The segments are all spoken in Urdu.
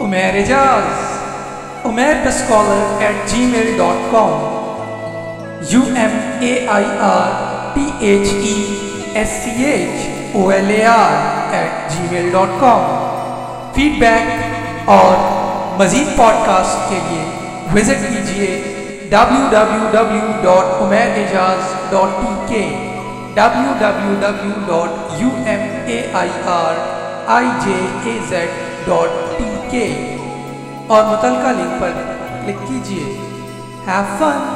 Umair Ijaz Umair scholar at Gmail dot com U M A I R T H E S C H O L A R at Gmail dot com feedback اور مزید پوڈ کاسٹ کے لیے وزٹ کیجیے W W W dot Umair Ijaz dot P K W W W dot U M A I R I J A Z dot P K اور متعلقہ لنک پر کلک کیجیے ہیو فن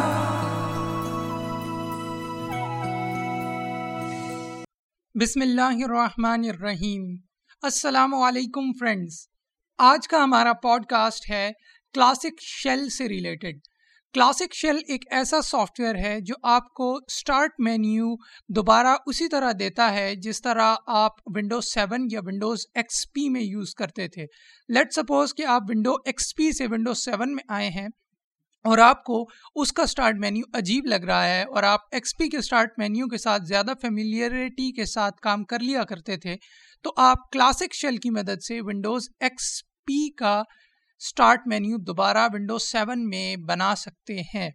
بسم اللہ الرحمن الرحیم السلام علیکم فرینڈز آج کا ہمارا پوڈ کاسٹ ہے کلاسک شیل سے ریلیٹڈ کلاسک شیل ایک ایسا سافٹ ویئر ہے جو آپ کو اسٹارٹ مینیو دوبارہ اسی طرح دیتا ہے جس طرح آپ ونڈوز سیون یا ونڈوز ایکس پی میں یوز کرتے تھے۔ لیٹ سپوز کہ آپ ونڈو ایکس پی سے ونڈوز سیون میں آئے ہیں اور آپ کو اس کا سٹارٹ مینیو عجیب لگ رہا ہے اور آپ ایکس پی کے سٹارٹ مینیو کے ساتھ زیادہ فیملیئرٹی کے ساتھ کام کر لیا کرتے تھے، تو آپ کلاسک شیل کی مدد سے ونڈوز ایکس پی کا سٹارٹ مینیو دوبارہ ونڈوز سیون میں بنا سکتے ہیں۔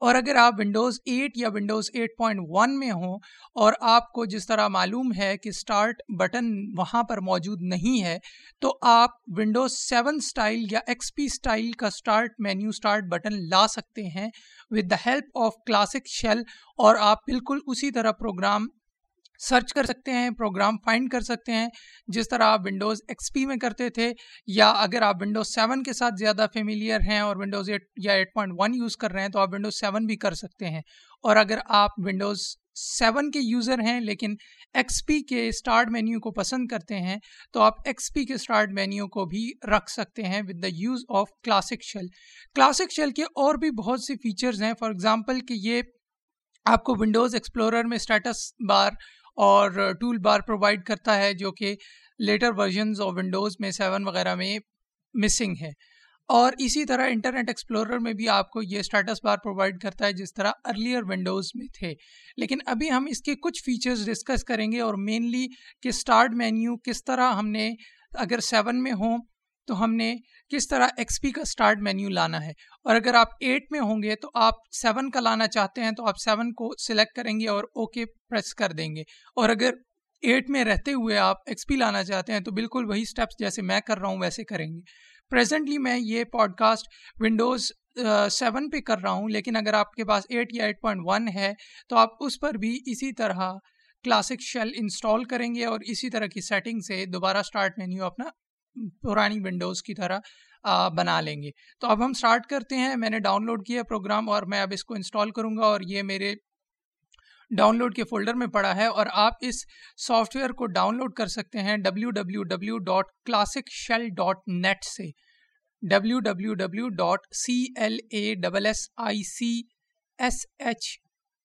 اور اگر آپ ونڈوز ایٹ یا ونڈوز ایٹ پوائنٹ ون میں ہوں اور آپ کو جس طرح معلوم ہے کہ سٹارٹ بٹن وہاں پر موجود نہیں ہے، تو آپ ونڈوز سیون سٹائل یا ایکس پی سٹائل کا سٹارٹ مینیو سٹارٹ بٹن لا سکتے ہیں۔ With the help of classic shell اور آپ بالکل اسی طرح پروگرام سرچ کر سکتے ہیں، پروگرام فائنڈ کر سکتے ہیں۔ جس طرح آپ ونڈوز ایکس پی میں کرتے تھے، یا اگر آپ ونڈوز سیون کے ساتھ زیادہ فیملیئر ہیں اور ونڈوز ایٹ یا ایٹ پوائنٹ ون یوز کر رہے ہیں، تو آپ ونڈوز سیون بھی کر سکتے ہیں۔ اور اگر آپ ونڈوز سیون کے یوزر ہیں لیکن ایکس پی کے اسٹارٹ مینیو کو پسند کرتے ہیں، تو آپ ایکس پی کے اسٹارٹ مینیو کو بھی رکھ سکتے ہیں with the use of Classic Shell Classic Shell کے اور بھی بہت سی فیچرز ہیں۔ فار ایگزامپل کہ یہ آپ کو ونڈوز ایکسپلورر میں اسٹیٹس بار اور ٹول بار پرووائڈ کرتا ہے جو کہ لیٹر ورژنز اور ونڈوز میں سیون وغیرہ میں مسنگ ہے۔ اور اسی طرح انٹرنیٹ ایکسپلورر میں بھی آپ کو یہ اسٹیٹس بار پرووائڈ کرتا ہے جس طرح ارلیئر ونڈوز میں تھے۔ لیکن ابھی ہم اس کے کچھ فیچرز ڈسکس کریں گے اور مینلی کہ اسٹارٹ مینیو کس طرح ہم نے اگر سیون میں ہوں تو ہم نے کس طرح ایکس پی کا اسٹارٹ مینیو لانا ہے؟ اور اگر آپ ایٹ میں ہوں گے تو آپ سیون کا لانا چاہتے ہیں تو آپ سیون کو سلیکٹ کریں گے اور اوکے okay پریس کر دیں گے۔ اور اگر ایٹ میں رہتے ہوئے آپ ایکس پی لانا چاہتے ہیں تو بالکل وہی اسٹیپس جیسے میں کر رہا ہوں ویسے کریں گے۔ پریزنٹلی میں یہ پوڈ کاسٹ ونڈوز سیون پہ کر رہا ہوں، لیکن اگر آپ کے پاس ایٹ یا ایٹ پوائنٹ ون ہے تو آپ اس پر بھی اسی طرح کلاسک شیل انسٹال کریں گے اور اسی طرح کی سیٹنگ سے دوبارہ اسٹارٹ مینیو اپنا پرانی ونڈوز کی طرح بنا لیں گے۔ تو اب ہم اسٹارٹ کرتے ہیں۔ میں نے ڈاؤن لوڈ کیا پروگرام اور میں اب اس کو انسٹال کروں گا اور یہ میرے ڈاؤن لوڈ کے فولڈر میں پڑا ہے اور آپ اس سافٹ ویئر کو ڈاؤن لوڈ کر سکتے ہیں W W W dot classic shell dot net سے۔ W W W dot C L A double S I C S H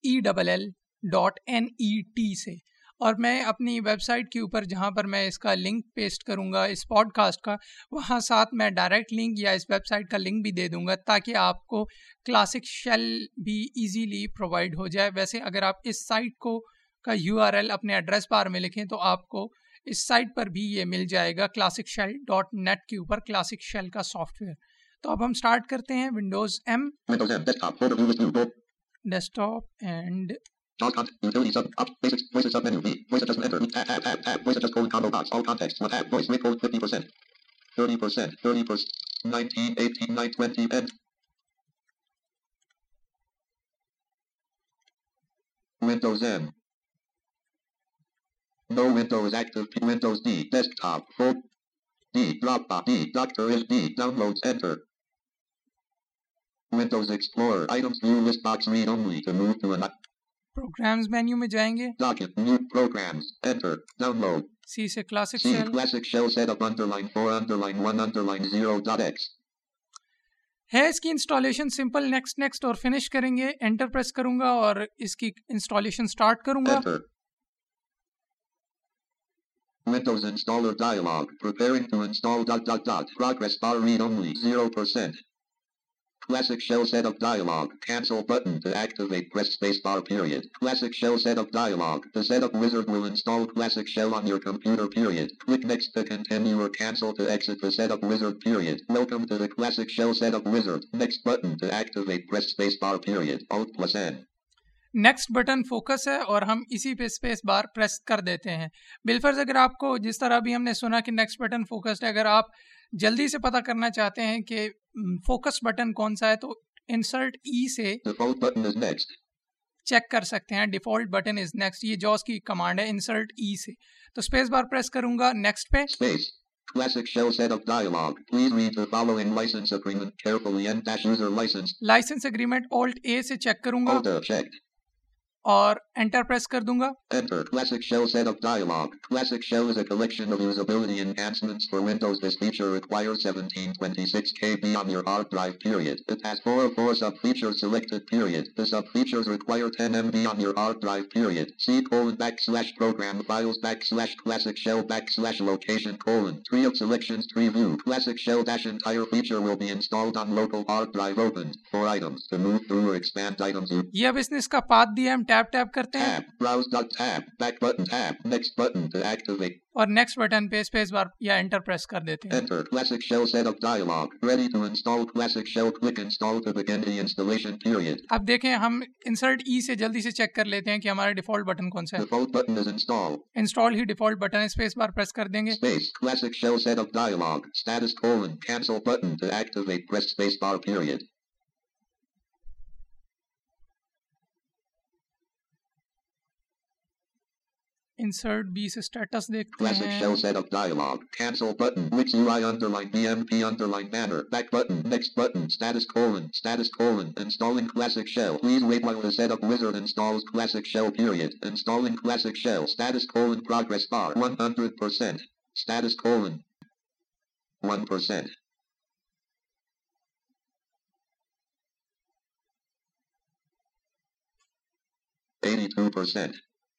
E double L dot N E T سے۔ اور میں اپنی ویب سائٹ کے اوپر جہاں پر میں اس کا لنک پیسٹ کروں گا اس پوڈ کاسٹ کا وہاں ساتھ میں ڈائریکٹ لنک یا اس ویب سائٹ کا لنک بھی دے دوں گا تاکہ آپ کو کلاسک شیل بھی ایزیلی پرووائڈ ہو جائے۔ ویسے اگر آپ اس سائٹ کو کا یو آر ایل اپنے ایڈریس بار میں لکھیں تو آپ کو اس سائٹ پر بھی یہ مل جائے گا کلاسک شیل ڈاٹ نیٹ کے اوپر کلاسک شیل کا سافٹ ویئر تو اب ہم اسٹارٹ کرتے ہیں Windows M desktop and Dog content. Utility sub. Up. Basics. Voices sub menu. V. Voice adjustment enter. Tab. Tab. Tab. Tab. Voice adjust code combo box. All context. One tab. Voice make code 50%. 30%. 30%. 19. 18. 9. 20. End. Windows M. No Windows active. Windows D. Desktop. Full. D. Dropbox. D. Doctor is D. Downloads. Enter. Windows Explorer. Items view list box read only to move to an programs menu میں جائیں گے۔ سی سے کلاسک ہے اس کی انسٹالیشن سمپل نیکسٹ نیکسٹ اور فنش کریں گے۔ انٹر پریس کروں گا اور اس کی انسٹالیشن سٹارٹ کروں گا۔ Windows installer dialog preparing to install dot dot dot. Progress bar read only 0% Classic shell setup dialog. Cancel button to activate. Press spacebar period. Classic shell setup dialog. The setup wizard will install Classic shell on your computer period. Click next to continue or cancel to exit the setup wizard period. Welcome to the Classic shell setup wizard. Next button to activate. Press spacebar period. Alt plus N. Next button focus ہے اور ہم اسی پہ اسپیس بار پریس کر دیتے ہیں بالفرض اگر آپ کو جس طرح بھی ہم نے سنا کہ نیکسٹ بٹن فوکسڈ ہے اگر آپ جلدی سے پتہ کرنا چاہتے ہیں کہ فوکس بٹن کون سا ہے تو انسرٹ ای سے is next. چیک کر سکتے ہیں ڈیفالٹ بٹن از نیکسٹ یہ جوس کی کمانڈ ہے انسرٹ ای سے تو اسپیس بار پریس کروں گا نیکسٹ پہ Space. Classic shell setup dialog. Please read the following license agreement carefully and dash user license. License agreement Alt A سے چیک کروں گا Alt checked. اور انٹر پریس کر دوں گا Enter Classic Shell Setup dialog. Classic Shell is a collection of usability enhancements for Windows. This feature requires 1726 KB on your hard drive period. It has four of four sub-features selected period. The sub-features require 10 MB on your hard drive period. C colon backslash program files backslash classic shell backslash location colon. Tree of selections tree view. Classic Shell dash entire feature will be installed on local hard drive opened. Four items. To move through or expand items. you یہ اب اس نے اس کا پاتھ دیا ہم ٹیپ ٹیپ کرتے ہیں۔ اور نیکس بٹن پہ سپیس بار یا انٹر پریس کر دیتے ہیں۔ اب دیکھیں ہم انسرٹ ای e سے جلدی سے چیک کر لیتے ہیں کہ ہمارے ڈیفالٹ بٹن کون سے انسٹال ہی ڈیفالٹ بٹن ہے سپیس بار پریس کر دیں گے۔ سپیس بار پریس کر دیں گے انسرٹ بی سے اسٹیٹس دیکھتے Classic ہیں Shell Setup dialog. Cancel button. Wix UI underline BMP underline banner. Back button. Next button. Status colon. Status colon. Installing Classic Shell. Please wait while the setup wizard installs Classic Shell period. Installing Classic Shell. Status colon progress bar. 100%. Status colon. 1%. Eighty-two percent,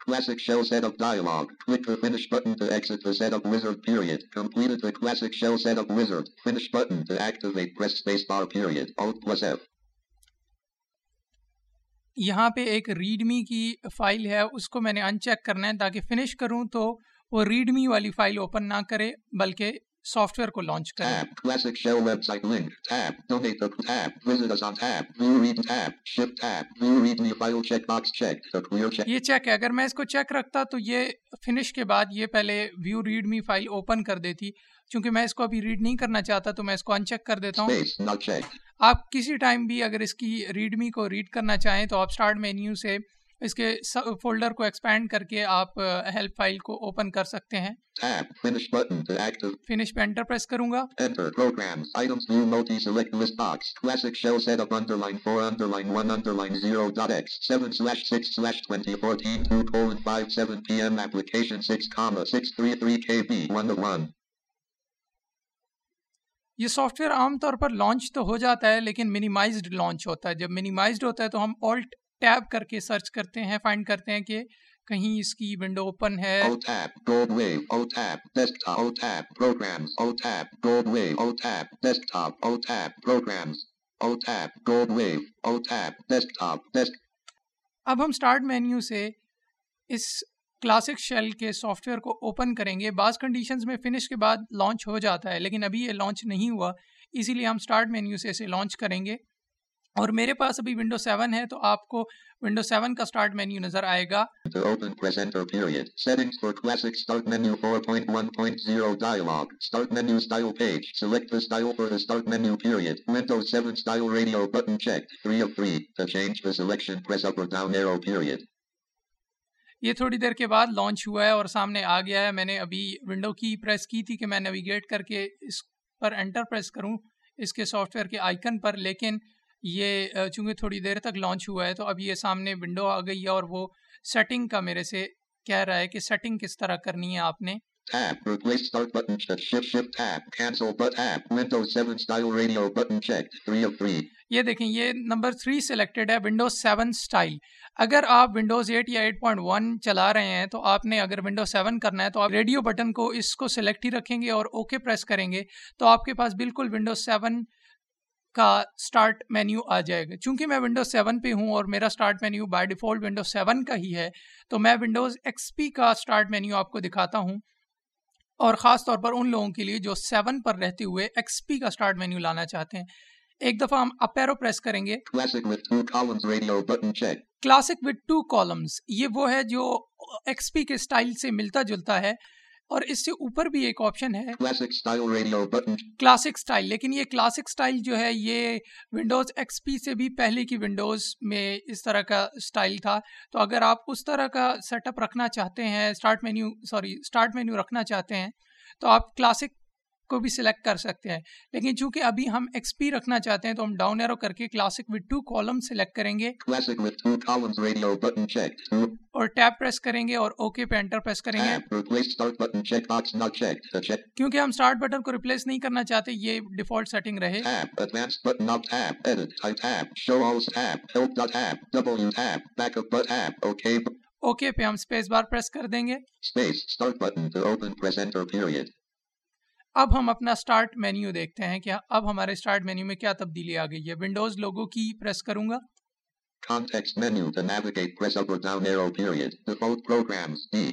Classic Shell Setup dialog. Click the Finish button to exit the Setup Wizard period. Completed the Classic Shell Setup Wizard. Finish button to activate. Press spacebar period. Alt plus F. یہاں پہ ایک ریڈ می کی فائل ہے اس کو میں نے ان چیک کرنا ہے تاکہ فنش کروں تو وہ ریڈ می والی فائل اوپن نہ کرے بلکہ سافٹ ویئر کو لانچ check. یہ چیک ہے اگر میں اس کو چیک رکھتا تو یہ فنش کے بعد یہ پہلے view read me file open کر دیتی چونکہ میں اس کو ابھی ریڈ نہیں کرنا چاہتا تو میں اس کو ان چیک کر دیتا ہوں. آپ کسی ٹائم بھی اگر اس کی ریڈ می کو ریڈ کرنا چاہیں تو آپ اسٹارٹ مینیو سے اس کے فولڈر کو ایکسپینڈ کر کے آپ ہیلپ فائل کو اوپن کر سکتے ہیں۔ فنش پہ انٹر پریس کروں گا۔ یہ سافٹ ویئر عام طور پر لانچ تو ہو جاتا ہے لیکن منیمائزڈ لانچ ہوتا ہے۔ جب منیمائزڈ ہوتا ہے تو ہم آلٹ ٹیب کر کے سرچ کرتے ہیں فائنڈ کرتے ہیں کہ کہیں اس کی ونڈو اوپن ہے۔ اب ہم اسٹارٹ مینیو سے اس کلاسک شیل کے سافٹ ویئر کو اوپن کریں گے۔ بعض کنڈیشنز میں فنش کے بعد لانچ ہو جاتا ہے لیکن ابھی یہ لانچ نہیں ہوا اسی لیے ہم اسٹارٹ مینیو سے اسے لانچ کریں گے۔ اور میرے پاس ابھی ونڈو سیون ہے تو آپ کو ونڈو سیون کا اسٹارٹ مینیو نظر آئے گا۔ یہ تھوڑی دیر کے بعد لانچ ہوا ہے اور سامنے آ گیا ہے۔ میں نے ابھی ونڈو کی پریس کی تھی کہ میں نیویگیٹ کر کے اس پر انٹر پریس کروں اس کے سوفٹ ویئر کے آئیکن پر لیکن یہ چونکہ تھوڑی دیر تک لانچ ہوا ہے تو اب یہ سامنے ونڈو آ گئی ہے اور وہ سیٹنگ کا میرے سے کہہ رہا ہے کہ سیٹنگ کس طرح کرنی ہے آپ نے Tab. Replace start button check. Shift shift tab. Cancel but tab. Windows 7 style radio button checked. 3 of 3. یہ دیکھیں یہ نمبر 3 سلیکٹڈ ہے ونڈوز 7 سٹائل اگر آپ ونڈوز 8 یا 8.1 چلا رہے ہیں تو آپ نے اگر ونڈوز 7 کرنا ہے تو آپ ریڈیو بٹن کو اس کو سلیکٹ ہی رکھیں گے اور اوکے پریس کریں گے تو آپ کے پاس بالکل ونڈوز 7 کا سٹارٹ مینیو آ جائے گا۔ چونکہ میں ونڈوز 7 پہ ہوں اور میرا start menu by default Windows 7 کا ہی ہے تو میں ونڈوز ایکس پی کا سٹارٹ مینیو آپ کو دکھاتا ہوں۔ اور خاص طور پر ان لوگوں کے لیے جو سیون پر رہتے ہوئے ایکس پی کا سٹارٹ مینیو لانا چاہتے ہیں۔ ایک دفعہ ہم اپیرو پریس کریں گے. کلاسک وتھ ٹو کالمز یہ وہ ہے جو ایکس پی کے سٹائل سے ملتا جلتا ہے۔ اور اس سے اوپر بھی ایک آپشن ہے. کلاسک سٹائل لیکن یہ کلاسک سٹائل جو ہے یہ ونڈوز ایکس پی سے بھی پہلے کی ونڈوز میں اس طرح کا سٹائل تھا تو اگر آپ اس طرح کا سیٹ اپ رکھنا چاہتے ہیں start menu sorry start menu رکھنا چاہتے ہیں تو آپ کلاسک کو بھی سلیکٹ کر سکتے ہیں۔ لیکن چونکہ ابھی ہم ایکس پی رکھنا چاہتے ہیں تو ہم ڈاؤن ایرو کر کے classic with two column select کریں گے۔ Classic with two columns radio button checked. 2. اور ٹیپ پریس کریں گے اور اوکے پہ انٹر پریس کریں گے. کیونکہ ہم سٹارٹ بٹن کو ریپلیس نہیں کرنا چاہتے یہ ڈیفالٹ سیٹنگ رہے۔ اوکے پہ ہم اسپیس بار پریس کر دیں گے۔ اب ہم اپنا سٹارٹ مینیو دیکھتے ہیں کہ اب ہمارے سٹارٹ مینیو میں کیا تبدیلی آ گئی ہے ونڈوز لوگو کی پریس کروں گا Context menu to navigate press up or down arrow period. Default programs. D.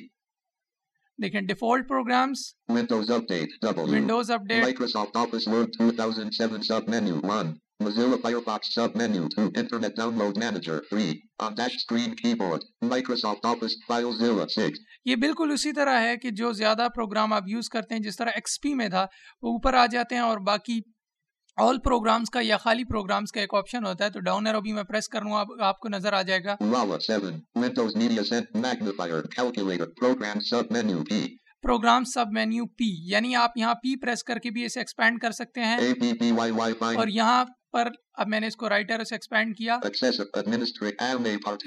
دیکھیں default programs Windows Update. W. Windows update Microsoft Office Word 2007 submenu 1. Mozilla Firefox submenu 2. Internet Download Manager 3. On dash screen keyboard. Microsoft Office FileZilla 6. یہ بالکل اسی طرح ہے کہ جو زیادہ پروگرام آپ یوز کرتے ہیں جس طرح ایکس پی میں تھا وہ اوپر آ جاتے ہیں اور باقی آل پروگرامز کا یا خالی پروگرامز کا ایک آپشن ہوتا ہے تو ڈاؤن ایرو بھی میں پریس کروں گا اب آپ کو نظر آ جائے گا Lala 7. Windows Media Center Magnifier Calculator Program submenu P. Program submenu P یعنی آپ یہاں پی پریس کر کے بھی اسے ایکسپینڈ کر سکتے ہیں. اور یہاں پر اب میں نے اس کو رائٹر سے ایکسپینڈ کیا.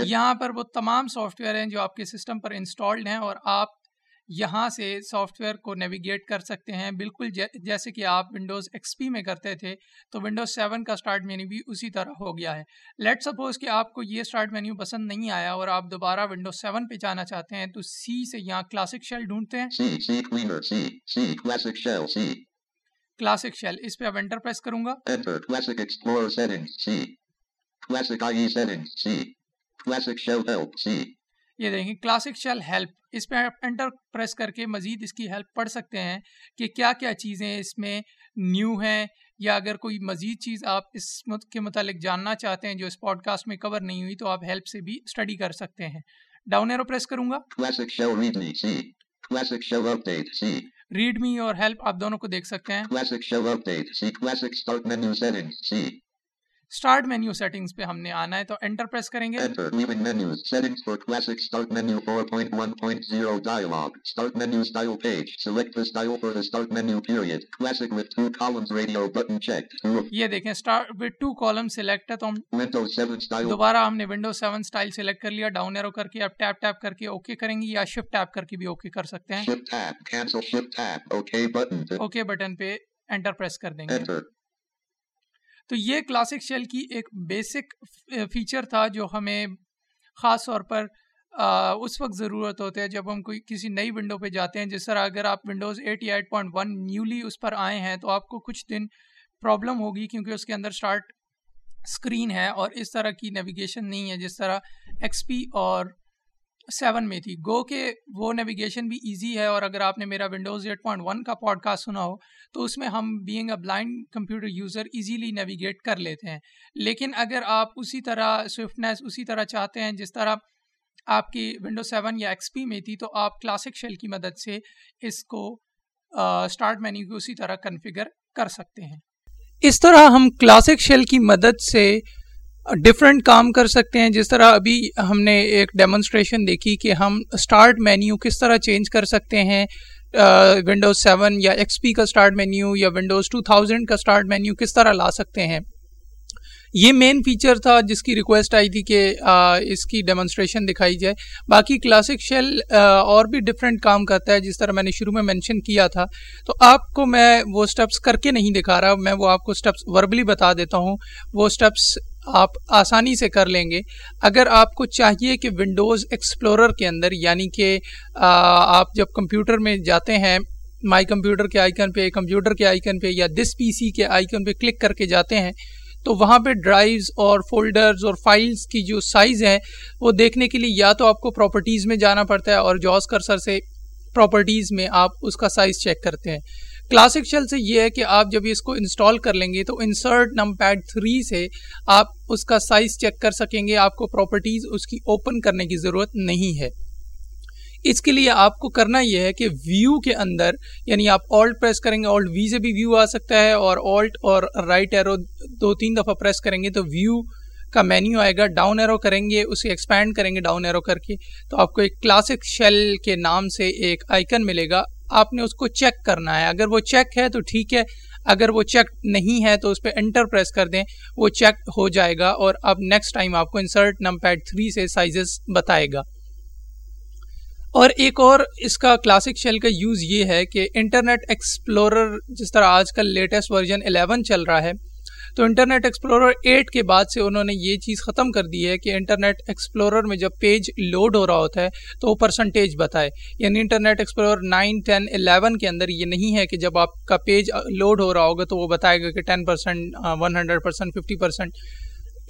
یہاں پر وہ تمام سافٹ ویئر ہیں جو آپ کے سسٹم پر انسٹالڈ ہیں اور آپ یہاں سے سافٹ ویئر کو نیویگیٹ کر سکتے ہیں۔ بالکل جیسے کہ آپ ونڈوز ایکس پی میں کرتے تھے تو ونڈوز سیون کا اسٹارٹ مینیو بھی اسی طرح ہو گیا ہے۔ لیٹ سپوز کہ آپ کو یہ اسٹارٹ مینیو پسند نہیں آیا اور آپ دوبارہ ونڈوز سیون پہ جانا چاہتے ہیں تو سی سے یہاں کلاسک شیل ڈھونڈتے ہیں۔ کلاسک شیل اس پہ اب انٹر پریس کروں گا. یہ دیکھیں کلاسک شیل ہیلپ اس پہ آپ انٹر پریس کر کے مزید اس کی ہیلپ پڑھ سکتے ہیں کہ کیا کیا چیزیں اس میں نیو ہیں یا اگر کوئی مزید چیز آپ اس کے متعلق جاننا چاہتے ہیں جو اس پوڈ کاسٹ میں کور نہیں ہوئی تو آپ ہیلپ سے بھی اسٹڈی کر سکتے ہیں. ڈاؤن ایرو پریس کروں گا. ریڈ می اور ہیلپ آپ دونوں کو دیکھ سکتے ہیں. اسٹارٹ مینیو سیٹنگز پہ ہم نے آنا ہے تو انٹر پریس کریں گے Enter Leaving menus. Settings for Classic Start Menu 4.1.0 dialog. Start menu style page. Select the style for the start menu period. Classic with two columns radio button checked. Two. یہ دیکھیں ٹو کالم سلیکٹ ہے تو ہم Windows 7 style. دوبارہ ہم نے ونڈو سیون اسٹائل سلیکٹ کر لیا ڈاؤن ایرو کر کے اب ٹیپ ٹیپ کر کے اوکے کریں گے یا شفٹ ٹیپ کر کے بھی اوکے کر سکتے ہیں اوکے بٹن پہ انٹر پریس کر دیں گے. تو یہ کلاسک شیل کی ایک بیسک فیچر تھا جو ہمیں خاص طور پر آ، اس وقت ضرورت ہوتا ہے جب ہم کوئی کسی نئی ونڈو پہ جاتے ہیں۔ جس طرح اگر آپ ونڈوز ایٹ یا ایٹ پوائنٹ ون نیولی اس پر آئے ہیں تو آپ کو کچھ دن پرابلم ہوگی کیونکہ اس کے اندر اسٹارٹ اسکرین ہے اور اس طرح کی نیویگیشن نہیں ہے۔ جس طرح ایکس پی اور سیون میں تھی۔ گو کہ وہ نیویگیشن بھی ایزی ہے اور اگر آپ نے میرا ونڈوز ایٹ پوائنٹ ون کا پوڈ کاسٹ سنا ہو، تو اس میں ہم being a blind computer user easily navigate کر لیتے ہیں۔ لیکن اگر آپ اسی طرح سوئفٹنیس اسی طرح چاہتے ہیں، جس طرح آپ کی ونڈو سیون یا ایکس پی میں تھی، تو آپ کلاسک شیل کی مدد سے اس کو اسٹارٹ مینیو کو اسی طرح کنفیگر کر سکتے ہیں۔ اس طرح ہم کلاسک شیل کی مدد سے ڈفرینٹ کام کر سکتے ہیں۔ جس طرح ابھی ہم نے ایک ڈیمونسٹریشن دیکھی کہ ہم اسٹارٹ مینیو کس طرح چینج کر سکتے ہیں۔ ونڈوز سیون یا ایکس پی کا اسٹارٹ مینیو یا ونڈوز ٹو تھاؤزینڈ کا اسٹارٹ مینیو کس طرح لا سکتے ہیں۔ یہ مین فیچر تھا جس کی ریکویسٹ آئی تھی کہ اس کی ڈیمونسٹریشن دکھائی جائے۔ باقی کلاسک شیل اور بھی ڈفرینٹ کام کرتا ہے، جس طرح میں نے شروع میں مینشن کیا تھا۔ تو آپ کو میں وہ سٹیپس کر کے نہیں دکھا رہا، میں وہ آپ کو سٹیپس وربلی بتا دیتا ہوں۔ وہ سٹیپس آپ آسانی سے کر لیں گے۔ اگر آپ کو چاہیے کہ ونڈوز ایکسپلورر کے اندر یعنی کہ آپ جب کمپیوٹر میں جاتے ہیں، مائی کمپیوٹر کے آئیکن پہ، کمپیوٹر کے آئیکن پہ، یا دس پی سی کے آئیکن پہ کلک کر کے جاتے ہیں، تو وہاں پہ ڈرائیوز اور فولڈرز اور فائلز کی جو سائز ہیں، وہ دیکھنے کے لیے یا تو آپ کو پراپرٹیز میں جانا پڑتا ہے اور جوز کرسر سے پراپرٹیز میں آپ اس کا سائز چیک کرتے ہیں۔ کلاسک شیل سے یہ ہے کہ آپ جب اس کو انسٹال کر لیں گے تو انسرٹ نم پیڈ تھری سے آپ اس کا سائز چیک کر سکیں گے، آپ کو پراپرٹیز اس کی اوپن کرنے کی ضرورت نہیں ہے۔ اس کے لیے آپ کو کرنا یہ ہے کہ ویو کے اندر یعنی آپ آلٹ پریس کریں گے آلٹ وی سے بھی ویو آ سکتا ہے اور آلٹ اور رائٹ ایرو دو تین دفعہ پریس کریں گے تو ویو کا مینیو آئے گا ڈاؤن ایرو کریں گے، اسے ایکسپینڈ کریں گے ڈاؤن ایرو کر کے۔ تو آپ کو ایک کلاسک شیل کے نام سے ایک آئکن ملے گا۔ آپ نے اس کو چیک کرنا ہے۔ اگر وہ چیک ہے تو ٹھیک ہے، اگر وہ چیک نہیں ہے تو اس پہ انٹر پریس کر دیں، وہ چیک ہو جائے گا اور اب نیکسٹ ٹائم آپ کو انسرٹ نم پیڈ تھری سے سائزز بتائے گا۔ اور ایک اور اس کا کلاسک شیل کا یوز یہ ہے کہ انٹرنیٹ ایکسپلورر جس طرح آج کل لیٹسٹ ورژن 11 چل رہا ہے تو انٹرنیٹ ایکسپلورر ایٹ کے بعد سے انہوں نے یہ چیز ختم کر دی ہے کہ انٹرنیٹ ایکسپلورر میں جب پیج لوڈ ہو رہا ہوتا ہے تو وہ پرسنٹیج بتائے۔ یعنی internet explorer nine, ten, eleven کے اندر یہ نہیں ہے کہ جب آپ کا پیج لوڈ ہو رہا ہوگا تو وہ بتائے گا کہ ten percent one hundred percent fifty percent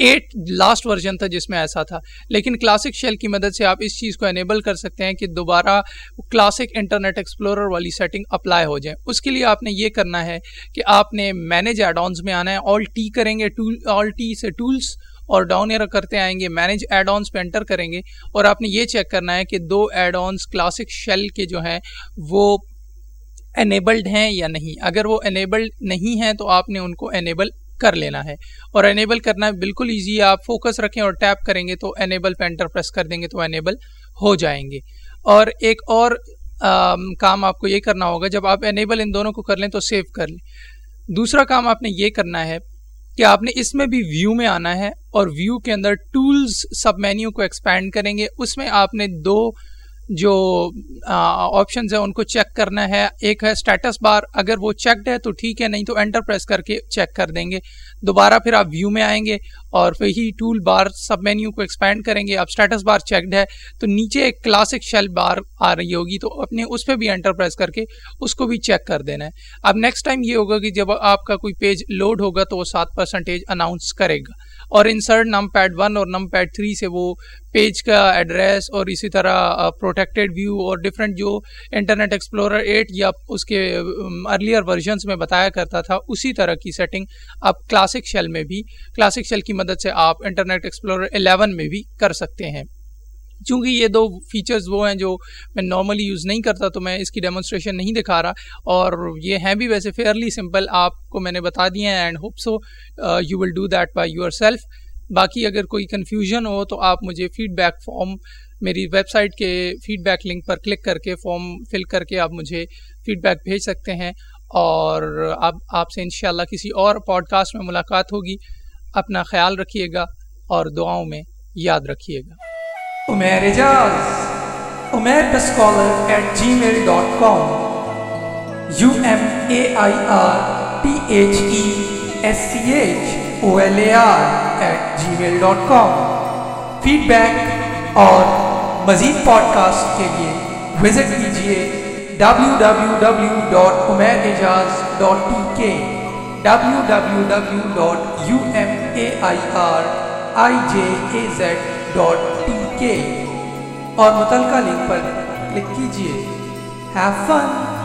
eight last version تھا جس میں ایسا تھا۔ لیکن کلاسک شیل کی مدد سے آپ اس چیز کو انیبل کر سکتے ہیں کہ دوبارہ کلاسک انٹرنیٹ ایکسپلورر والی سیٹنگ اپلائی ہو جائے۔ اس کے لیے آپ نے یہ کرنا ہے کہ آپ نے مینیج ایڈ آنس میں آنا ہے۔ آل ٹی کریں گے ٹول آل ٹی سے ٹولس اور ڈاؤن ایئر کرتے آئیں گے۔ مینیج ایڈ آنس پہ انٹر کریں گے۔ اور آپ نے یہ چیک کرنا ہے کہ دو ایڈ آنس کلاسک شیل کے جو ہیں وہ انیبلڈ ہیں یا نہیں۔ اگر وہ انیبلڈ نہیں ہیں تو آپ نے ان کو انیبل کر لینا ہے۔ اور انیبل کرنا بالکل ایزی ہے، آپ فوکس رکھیں اور ٹیپ کریں گے تو انیبل پہ انٹر پریس کر دیں گے تو انیبل ہو جائیں گے۔ اور ایک اور کام آپ کو یہ کرنا ہوگا، جب آپ انیبل ان دونوں کو کر لیں تو سیو کر لیں۔ دوسرا کام آپ نے یہ کرنا ہے کہ آپ نے اس میں بھی ویو میں آنا ہے اور ویو کے اندر ٹولز سب مینیو کو ایکسپینڈ کریں گے۔ اس میں آپ نے دو جو آپشنز ہیں ان کو چیک کرنا ہے۔ ایک ہے اسٹیٹس بار اگر وہ چیکڈ ہے تو ٹھیک ہے، نہیں تو انٹر پریس کر کے چیک کر دیں گے۔ دوبارہ پھر آپ ویو میں آئیں گے اور وہی ٹول بار سب مینیو کو ایکسپینڈ کریں گے۔ اب اسٹیٹس بار چیکڈ ہے تو نیچے ایک کلاسک شیل بار آ رہی ہوگی، تو اپنے اس پہ بھی انٹر پریس کر کے اس کو بھی چیک کر دینا ہے۔ اب نیکسٹ ٹائم یہ ہوگا کہ جب آپ کا کوئی پیج لوڈ ہوگا تو وہ سات پرسنٹیج اناؤنس کرے گا۔ اور انسرٹ نم پیڈ ون اور نم پیڈ تھری سے وہ پیج کا ایڈریس اور اسی طرح پروٹیکٹیڈ ویو اور ڈفرینٹ جو انٹرنیٹ ایکسپلورر ایٹ یا اس کے ارلیئر ورژنس میں بتایا کرتا تھا، اسی طرح کی سیٹنگ آپ کلاسک شیل میں بھی کلاسک شیل کی مدد سے آپ انٹرنیٹ ایکسپلورر الیون میں بھی کر سکتے ہیں۔ چونکہ یہ دو فیچرز وہ ہیں جو میں نارملی یوز نہیں کرتا تو میں اس کی ڈیمونسٹریشن نہیں دکھا رہا اور یہ ہیں بھی ویسے فیئرلی سمپل آپ کو میں نے بتا دیے ہیں and hope so you will do that by yourself باقی اگر کوئی کنفیوژن ہو تو آپ مجھے فیڈ بیک فارم میری ویب سائٹ کے فیڈ بیک لنک پر کلک کر کے فارم فل کر کے آپ مجھے فیڈ بیک بھیج سکتے ہیں اور اب آپ سے انشاءاللہ کسی اور پوڈ کاسٹ میں ملاقات ہوگی. اپنا خیال رکھیے گا اور دعاؤں میں یاد رکھیے گا. Umair Ijaz Umair the scholar at G mail dot com U M A I R T H E S C H O L A R at G mail dot com feedback اور مزید پوڈ کاسٹ کے لیے وزٹ کیجیے W W W dot Umair Ijaz dot T K W W W dot U M A I R I J A Z dot T K اور متعلقہ لنک پر کلک کیجیے۔ Have fun